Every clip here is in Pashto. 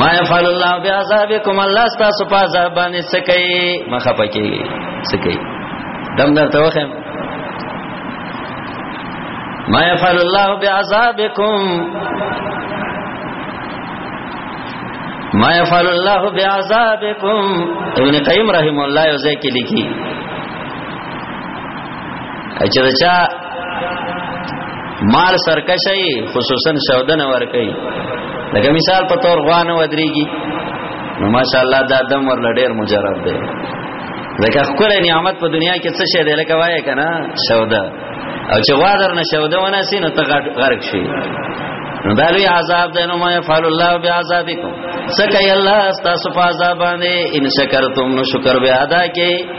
ما يفعل الله بعذابكم الله تاسو په عذاب باندې څه کوي مخه پکې څه کوي دم درته وخم ما يفعل الله بعذابكم ما يفعل الله بعذابكم ابن قیم رحم الله یو ځای کې لیکي چې دا چا مال سرکشي خصوصا شودنه ور کوي لکه مثال په تور غوانه ودرېږي نو ماشاءالله دا دم ور لډیر مجرب دی ځکه خپل نعمت په دنیا کې څه شی دی لکه وایې کنه شوده او چې وادر نه شوده ونه سي نو ته غرق شي نو دا لوی عذاب دی نو ما يفعل الله بعذابکم سکه الله تاسو په عذاب باندې ان شکرتم نو شکر به ادا کې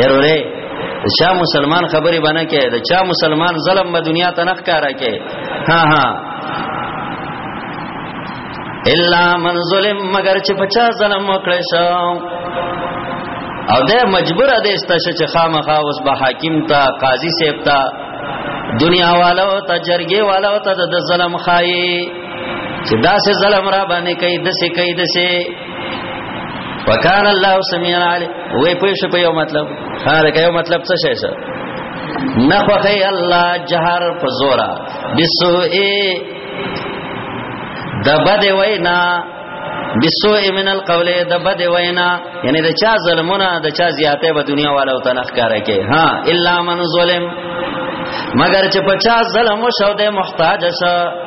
یروره چا مسلمان خبرې بنه کې دا چا مسلمان ظلم په دنیا ته نخ کارا کې ها ها الا من ظلم مگر چې پچا ظلم وکړې شو او ده مجبور ده استشه چې خامخا اوس به حاکم تا قاضي سیب تا دنیا والو ته جرګي والو ته د ظلم خایي چې دا سه ظلم را باندې کوي د سه کوي د سه وکانه الله سميع علي وې پوه شو په یو مطلب ها دا یو مطلب څه شي سر نخوخی الله جهر پزورا بسوئی دبد وینا بسوء من القول د بد وینا یعنی د چا ظلمونه د چا زیاته په دنیا والا او تنخ کار کوي ها الا من ظلم مگر چې په چا ظلم شو د محتاج شو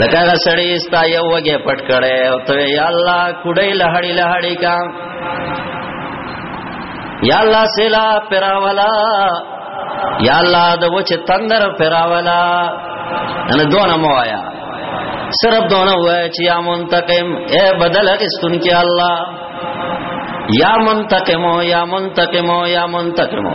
لکه هغه سړی ستا یو وګه پټ کړي او ته یا الله کډی لهړی لهړی کا یا الله سلا پراولا یا الله د وچ تندر پراولا ان دونه مو آیا صرف دونه وای چې یا منتقم اے بدل استون کې الله یا منتقمو یا منتقمو یا منتقمو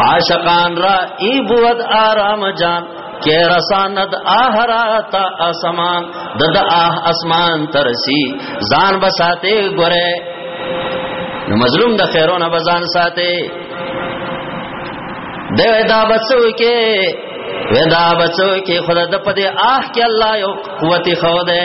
عاشقان را ای بود آرام جان کې رساند احرات اسمان د د اه اسمان ترسي ځان بساته ګره نو مظلوم د خیرونه بزان ساته د ودا بچو کې ودا بچو کې خدای د پدې اه کې الله یو قوت خو ده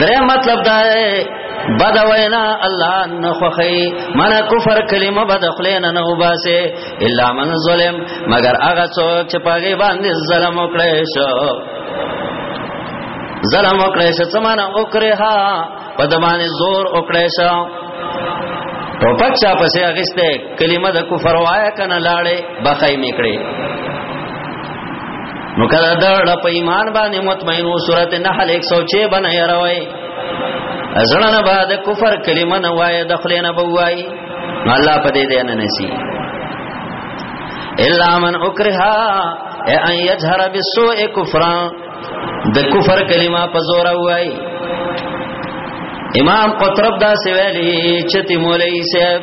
درې مطلب دا دی بد وینا الله نه خوخی من کفر کلمه بد خلینا نه وباسه الا من ظلم مگر هغه څوک چې پاګې باندې ظلم وکړي شو ظلم وکړي شو سمانه وکړي ها په دمانه زور وکړي شو ټوپک چا پسې اغسته کلمه د کفر وایا کنه لاړې بخای میکړي نو کله دا په ایمان باندې مطمئن وو سورته نحل 106 باندې راوي زړه نه بعد کفر کلمه نه وای د خلې نه بوای الله په دې دې نه نسی الا من اکرها ان یجهر بالسوء کفرا د کفر کلمه په زور وای امام قطرب دا سویلی چتی مولی صاحب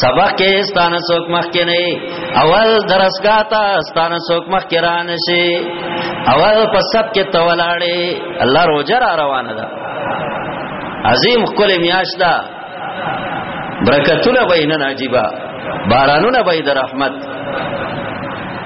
سبق کې ستانه څوک مخ کې نه اول درسګه تا ستانه څوک مخ کې را نشي اول په سب کې تولاړې الله روزه را روانه ده عظیم خپل میاش ده برکتونه بینن عجیبا بارانونه بيد رحمت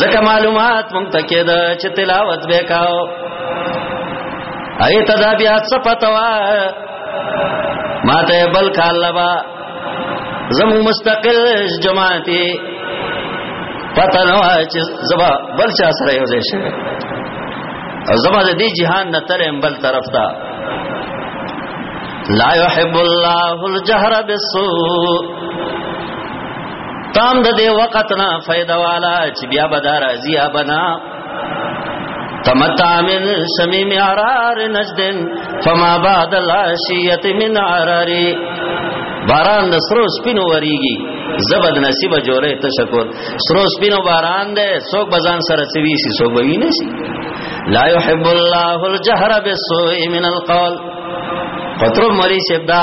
ځکه معلومات مونږ ته کېده چې تلاوت به کاو ایت دا بیا څه پتوا ماته بل کال لبا زمو مستقل جماعتي پته نه وای چې زبا بل چا سره یو ځای شوی او زبا د دې جهان نه ترم بل طرف ته لا يحب الله الجهر بالسوء تام د دې وخت نه فائدہ والا چې بیا به دار ازیا بنا تمتع من شمیم عرار نجد فما بعد العشیت من عراری باران د سرو سپینو وریږي زبد نصیب جوړه ته شکر سرو سپینو باران ده څوک بزان سره سوي سي څوک وی نه سي لا يحب الله الجهر بالسوء من القول قطر مری شبدا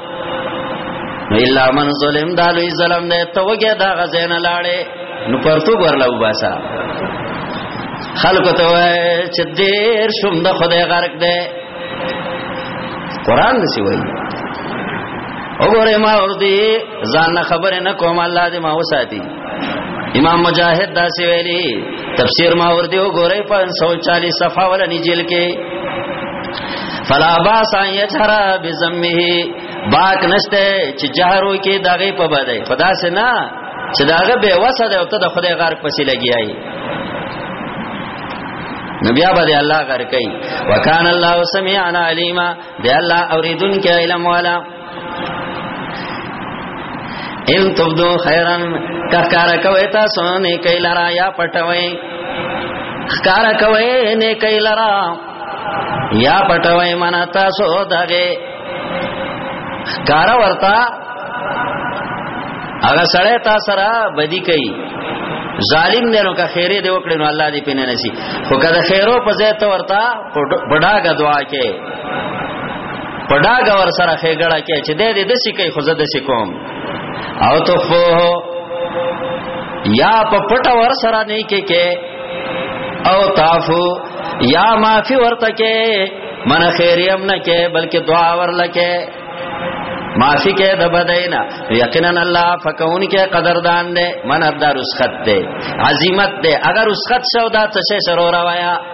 الا من ظلم دالوی ظلم دې توګه دا غزنه لاړې نو پرتو ورلا وباسا خلق ته وای چې دیر شوم د خدای غرق دې قران دې سی وای وګوره ما ور دي ځان خبره نه کوم الله دې ما وساتي امام مجاهد دا سی ویلی تفسیر ما ور دیو ګورې 540 صفحه ول نجیل کې فلا باس ان یجهر بذمه باک نشته چې جهر وي کې دغه په بده خدا سے نه چې داغه به وسه ده او ته د خدای غار پسې لګیای نبی ابا دی الله غر کوي وکانه الله سميعا عليما دی الله اوریدونکو علم والا ان تبدو خیرن کخکارا کوي تاسو نه کای لرا یا پټوي خکارا کوي نه کای لرا یا پټوي منا تاسو دغه خکارا ورتا هغه سړی تا سره بدی کوي ظالم دی نو که خیره دی وکړي نو الله دې پینې نسی خو که د خیرو په ځای ته ورتا بډاګه دعا کې په ډاګه ور سره خېګړه کې چې دې دې د سې کوي خو زه د سې کوم او تو فو یا په پټ ور سره نه کې کې او تافو یا معافي ورته کې من خیریم نه کې بلکې دعا ورل کې معافی کې د بدینا یقینا الله فکون کې قدردان دې من ابدا رسخت دې عظمت دې اگر رسخت شو دا څه شروع راوایا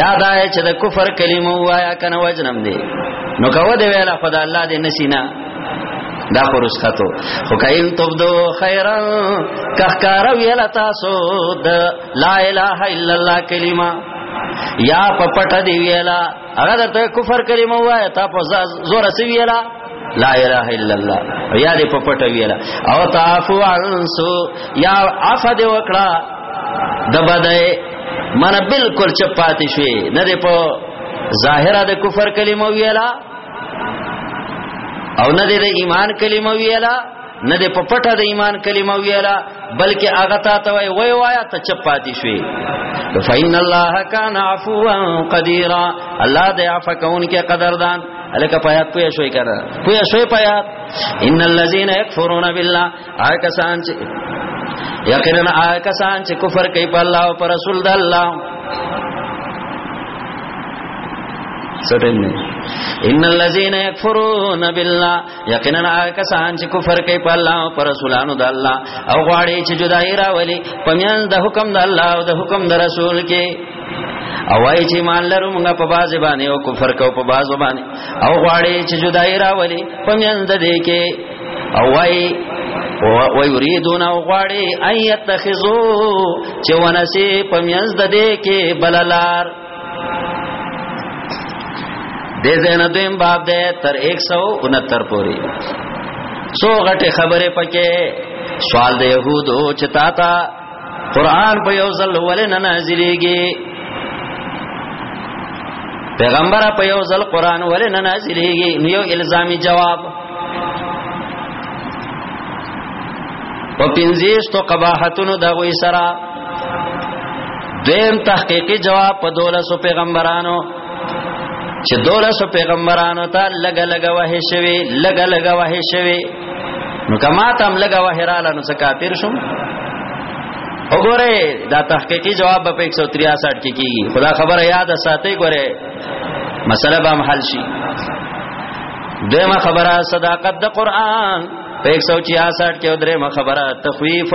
یاد آئے چې د کفر کلمه وایا کنه وجنم دی نو کاوه دی ویلا خدای الله دې نسینا دا خورس خطو خو کاین تبدو خیرا کخکار ویلا تاسو د لا اله الا الله کلمه یا پپټ دی ویلا هغه درته کفر کلمه وای تا په زور سویلا لا اله الا الله یا دې په پټه ویلا او تعفو عنسو یا عفو دې وکړه د بدای من بالکل چپاتې شوې نه دې په ظاهره د کفر کلمه ویلا او نه دې د ایمان کلمه ویلا نه د پپټه د ایمان کلمه ویلا بلکې هغه تا ته وای وای وایا ته چپ پاتې شوې فإن الله كان عفوا قديرا الله دې عفو کون کې قدردان الکه پیات پویا شوي کړه پویا شوي پیات ان الذين يكفرون بالله هغه سان چې یقینا هغه سان چې کفر کوي په الله او پر رسول د الله سټل نه ان الذين يكفرون بالله یقینا هغه کسان چې کفر کوي په الله او پر رسولانو د الله او غواړي چې جدای راولي پمیان د حکم د الله او د حکم د رسول کې او وای چې مان لرو موږ په باز باندې او کفر کو په باز باندې او غواړي چې جدای راولي پمیان د دې کې او وای و یریدون او غواړي ایتخذو چې ونسي پمیان د دې کې بللار د زین دویم باب ده تر 169 پورې سو غټه خبره پکې سوال د يهودو چې تا تا قران په یو ځل ولې نه نازلېږي پیغمبر په یو ځل قران ولې نه نازلېږي یو الزامي جواب په پنځه ستو قباحتونو دغه سره دیم تحقیقی جواب په دولسو پیغمبرانو چې دولسو پیغمبرانو ته لګ لګ وه شوی لګ لګ وه شوی نو کما تم لګ وه رااله نو څه کافر شوم وګوره دا تحقیقی جواب په 163 کې کیږي خدا خبره یاد ساتي ګوره مسله به حل شي دیمه خبره صداقت د قران په 166 کې درېمه خبره تخویف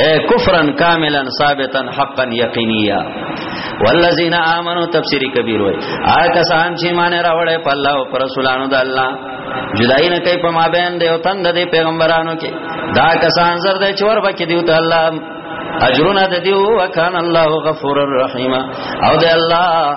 اے کفرن کاملا ثابتا حقا یقینیا والذین آمنو تفسیری کبیر وای آ کسان چې مان راوړې په الله او پر رسولانو د الله جدای نه کوي په ما بین دی او تند دی پیغمبرانو کې دا کسان زر دی چور بکې دیو ته الله اجرنا د دیو وکانه الله غفور الرحیم او د الله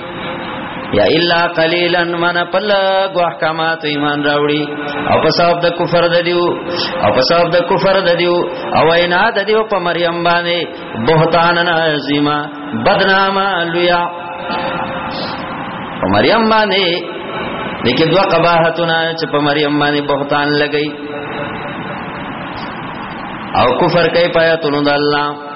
یا الا قلیلا من پل گو احکامات ایمان راوړي او په سبب د کفر د دیو او په سبب د کفر د دیو او اینا د دیو په مریم باندې بهتان عظیما بدناما لویا په مریم باندې دغه دوا قباحتونه چې په مریم باندې بهتان لګی او کفر کوي پاتونو د الله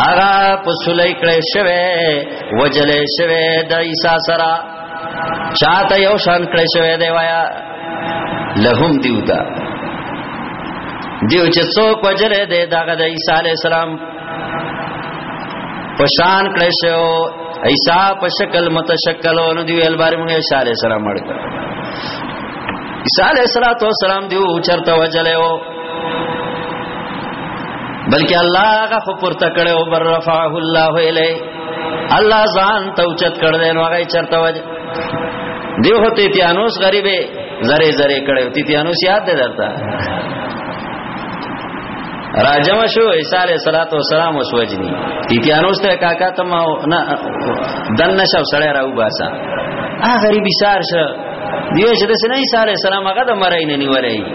هغه په سولې کړې شوی وجلې شوی د عیسی سره چاته یو شان کړې شوی دی وایا لهم دیوتا دیو چې څوک وجلې دی داغه د عیسی علی السلام په شان کړې شو عیسی په شکل متشکل او نو دی ویل بارې مونږه عیسی علی السلام مړ کړ عیسی علیہ الصلوۃ والسلام دیو چرته وجلې وو بلکې الله هغه خو پورته کړي او بر رفعه الله الی الله ځان ته اوچت کړ دې نو هغه چرته وځي دیو هته تیانوس غریبې زره زره کړي تی تیانوس یاد دې درته راجم شو عیسی علیہ الصلوۃ والسلام وسوجنی تی تیانوس ته کاکا ته ما نه دن نشو سړی راو باسا ا غریبی سار شه دیو چې د سنې عیسی علیہ السلام هغه د مرای نه نیولای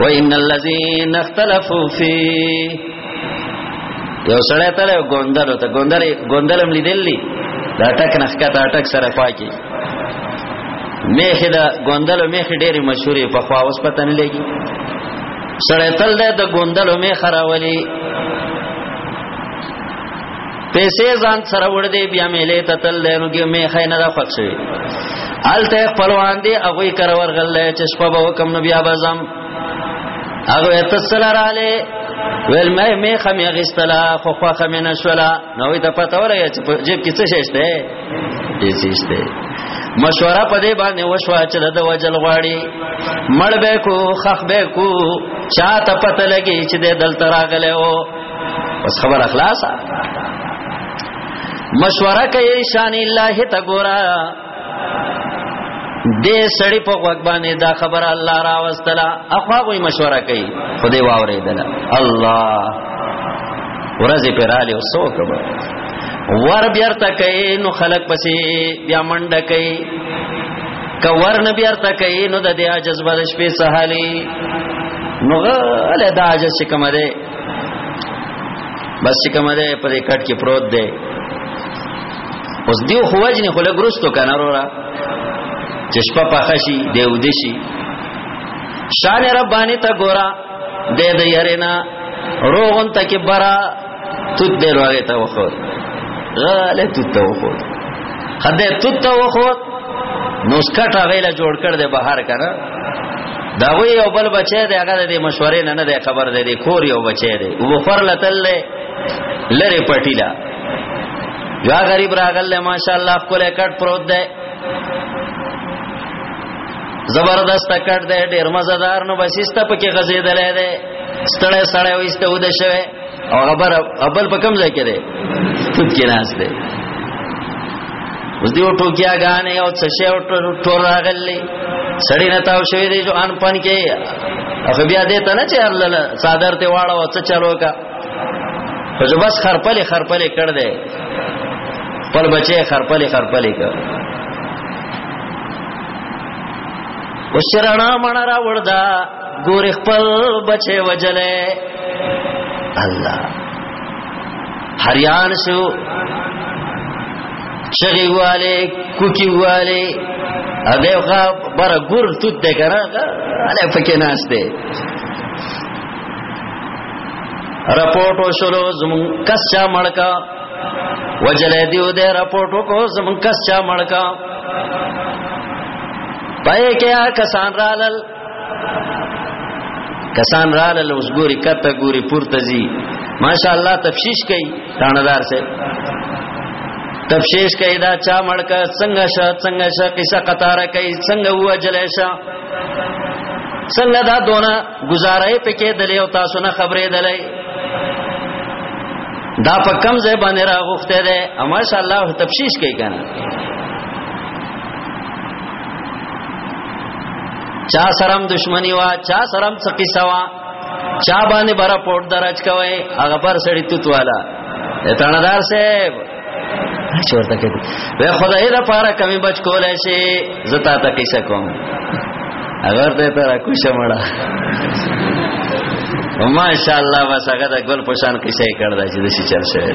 وان الذين اختلفوا فيه یو سړی ته له ګوندر ته ګوندر ګوندرم لیدلی دا ټک نخکته ټک سره پاکي میخ دا ګوندلو میخ ډېری مشهورې په خوا اوس پته نه لګي سړی تل د ګوندلو میخ راولي پیسې ځان سره وړ دې بیا میلې ته تل دینو کې مې خینه دا خوښ شوی الته خپلوان دې هغه کرور غلې چې شپه به حکم نبی ابزم هغه اتصل رااله ویل مې مې خمې غستلا خو خو خمې نشولا نو ته پته ولګی چې جیب کې څه شته دې څه شته مشوره په دې باندې وشوه چې د وجل غواړي مړ به کو خخ به کو چاته پته لګي چې د دلته راغله او بس خبر اخلاص مشوره کوي شان الله ته ګورا دې سړی په وګ باندې دا خبر الله را واستلا اخوا کوئی مشوره کوي خدای واورې دلا الله ورځې پراله وسو کبه ور بیرته کوي نو خلق پسې بیا منډه کوي کور نه بیرته کوي نو د دې عجز بد شپې سهالي نو غل دا عجز کوم دی بس چې کومه ده په دې کټ کې پروت دی اوس دیو خو وجنه خو لګرستو کنه وروره چې شپه پخه شي دی ودشي شان ربانی ته ګورا د دې يرنا روغن ته کې برا تود دې روغه ته وخو غاله تود ته وخو خدای تود ته وخو نو سکټ هغه لا جوړ کړ دې بهر کنه دا غوی یو بل بچی دی هغه د مشورې نه نه دی خبر دی د کور یو بچی دی و پر لتل لری پټی دا یا غریب راغله ماشاءالله کوله کټ پروت دی زبردست کټ دی ډیر مزدار نو بسیسته پکې غزیدلې دی ستړې سړې وسته ود شوه او غبر ابل په کوم ځای کې دی ستوت کې ناس دی اوس دی ټو کیا غانه او څه شی او ټور راغلی سړی نه تاو شوی دی جو ان پن کې اخ بیا دې ته نه چې الله صادر ته واړه او څه چلو کا خو بس خرپلې خرپلې کړ دې پر بچې خرپلې خرپلې کړ وشرانا منا را وړدا ګور خپل بچي وجلې الله هریان شو چغي والے کوکی والے اده غا بر ګور توت ده کنه اله پکې ناشته رپورټ وشلو زمون کس چا مړکا وجلې دیو دې رپورټ کو زمون کس چا مړکا پای کې کسان رالل کسان رااله لوس ګوري کته ګوري پورته زی ماشاء الله تفشیش کوي تاندار سے تفشیش کوي دا چا مړکا څنګه شا څنګه شا قصه قطاره کوي څنګه هو جلیشا څنګه دا دونه گزارای پکې دلې او تاسو نه خبرې دلې دا په کم ځای باندې راغوخته ده ماشاء الله تفشیش کوي کنه چا سرم دشمنی وا چا سرم څه قصه وا چا باندې برا پورت درج کوي هغه پر سړی توت والا اتندار صاحب چورته کې وې خدای دا پارا کمی بچ کولای شي زتا ته قصه کوم اگر ته تر کوشه مړه ماشاءالله بس هغه د ګل پشان قصه کړدا چې د شي چل شوی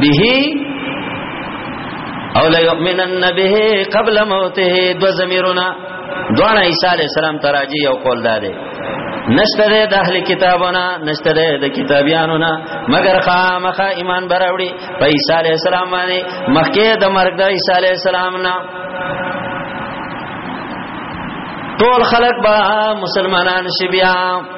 به او لا یؤمنن به قبل موته دو زمیرنا دوان عیسی علی السلام تراجی او قول داده نشته د اهل کتابونه نشته د کتابیانو نه مگر خامخا ایمان براوړي په عیسی علی السلام باندې مخکې د مرګ د عیسی علی السلام نه ټول خلق با مسلمانان شي بیا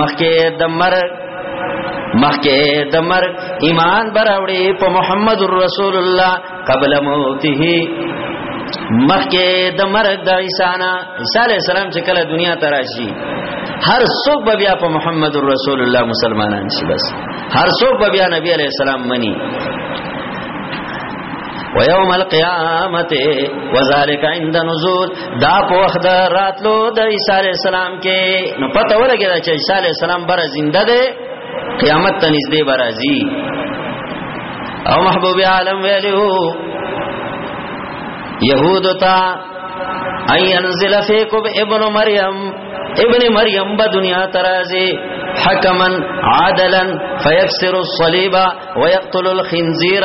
مخکې د مرګ مخکې د مرګ ایمان براوړي په محمد رسول الله قبل موته مخکې د مرګ د عیسی نه عیسی علی السلام چې کله دنیا ته راشي هر څوک به بیا په محمد رسول الله مسلمانان شي بس هر څوک به بیا نبی علی السلام مني ويوم القيامت وذلك عند نزول دا په وخت د راتلو د عيسى عليه السلام کې نو پته ولګی چې عيسى عليه السلام بر زنده ده قیامت ته نږدې برازي او محبوب عالم ویلو يهود تا اي انزل فيكم ابن مريم ابن مریم با دنیا ترازی حکما عادلا فیکسر الصلیب ویقتل الخنزیر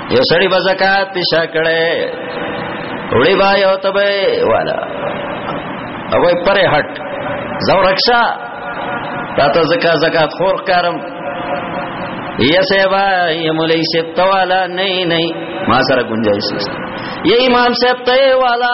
یو سړی به زکات پیشا کړي وړي با یو تبه والا هغه پرې هټ زو رکشا راته زکات زکات خور کارم یا سیبا یا مولی سیب توالا نئی نئی ما سره گنجائش نشته یا امام سیب ته والا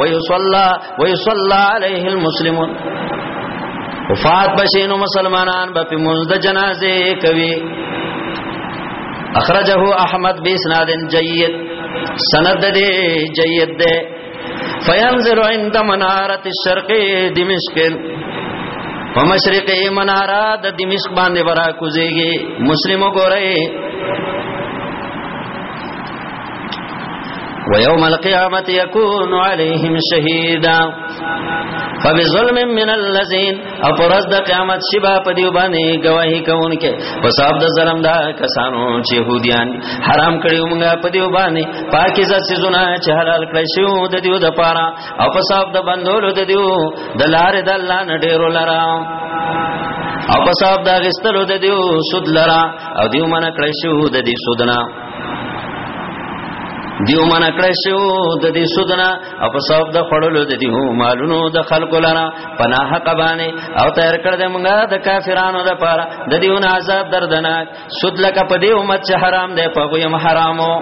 ويصلى ويصلى عليه المسلمون وفات بشینو مسلمانان به موږ د جنازه کوي اخرجه احمد باسناد جيد سند دې جيد دې فينزل عند مناره الشرق دمشق ومشرق مناره د دمشق باندې ورا کوزيږي مسلمو ګورئ ويوم القيامة يكون عليهم شهيدا فبظلم من الذين او پرز د قیامت شبا په دیو باندې گواہی کوونکې په صاحب د ظلم دا کسانو چې يهوديان حرام کړیو موږ په دیو باندې پاکیزه سيزونه چې حلال کړی شو د دیو د پاره او په صاحب د بندولو د دیو د لارې د الله نه ډیرو لرا او په صاحب د غستلو د دیو سود لرا او دیو منه کړی شو د دې سودنا دیو منا کړی شو د دې سودنا او په سبب د خړلو د دیو مالونو د خلکو لرا پناه قبانه او تیر کړ د موږ د کافرانو د پاره د دیو نه عذاب دردناک سود لکه په دې امت چې حرام دی په غویم حرامو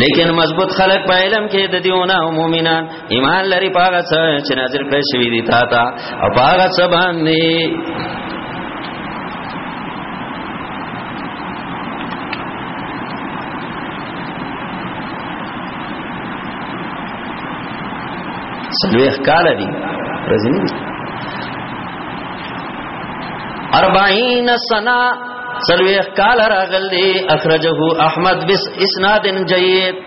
لیکن مضبوط خلق په علم کې د دیونه مؤمنان ایمان لري پاغه څه چې نازل کړی شوی دی تا ته او پاغه څه باندې سلویخ کال دی رزینی دی اربعین سنا سلویخ کال راغل دی اخرجه احمد بس اسناد جید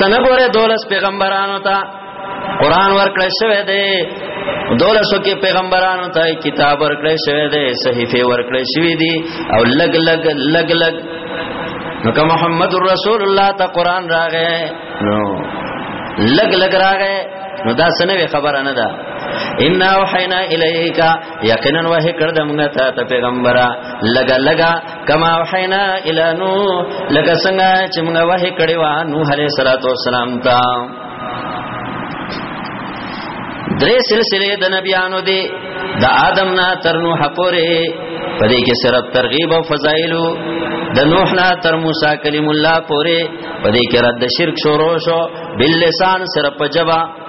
تنګوره دولس پیغمبرانو ته قران ورکړی شوی دی دولسو کې پیغمبرانو ته کتاب ورکړی شوی دی صحیفه ورکړی شوی دی او لګ لګ لګ لګ نو که محمد رسول الله ته قران راغې نو لګ لګ راغې نو دا سنوي خبره نه ده ان اوحینا الیک یقینا وحی کړ دمغه ته پیغمبره لګا لګا کما وحینا الی نوح لکه څنګه چې موږ وه کړی و نوح علیہ الصلوۃ والسلام ته درې سلسله د نبیانو دی د آدم نه تر نوح پورې پدې کې صرف ترغیب او فضایل د نوح نه تر موسی کلیم الله پورې پدې کې رد شرک شروع شو بل لسان صرف په جواب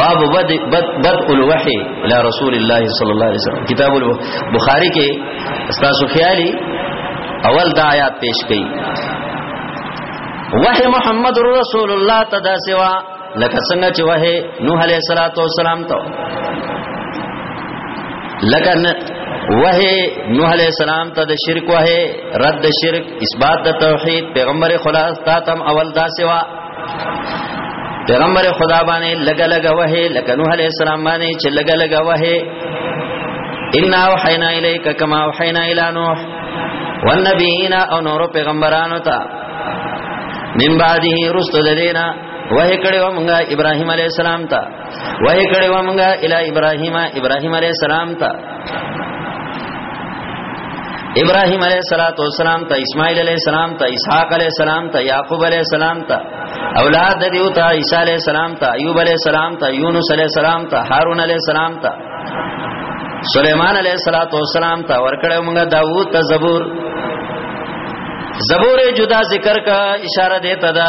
باب بد بد بد الوحی الى رسول الله صلی الله علیه وسلم کتاب البخاری کې استاسو خیالي اول دا آیات پیش کړي وحی محمد رسول الله تدا سوا لکه څنګه چې وه نوح علیہ الصلوۃ والسلام ته لکه وه نوح علیہ السلام ته د شرک وه رد شرک اثبات د توحید پیغمبر خلاص تا تم اول دا سوا پیغمبر خدا باندې لګ لګ وه لګ نوح علی السلام باندې چې لګ لګ وه ان اوحینا الیک کما اوحینا الی نوح والنبیین او نور پیغمبرانو ته من بعده رسل دینا وه کړه موږ ابراهیم علی السلام ته وای کړي و مونږه اله ابراهیم ابراهیم علی السلام ته ابراهیم علیہ الصلات والسلام ته اسماعیل علیہ السلام ته اسحاق علیہ السلام ته یعقوب علیہ السلام ته اولاد د دیو ته عیسی علیہ السلام ته ایوب علیہ السلام ته یونس علیہ السلام ته هارون علیہ السلام ته سليمان عليه الصلاه والسلام ته ورکړې موږ داوود ته زبور زبور جدا ذکر کا اشاره دیتا ده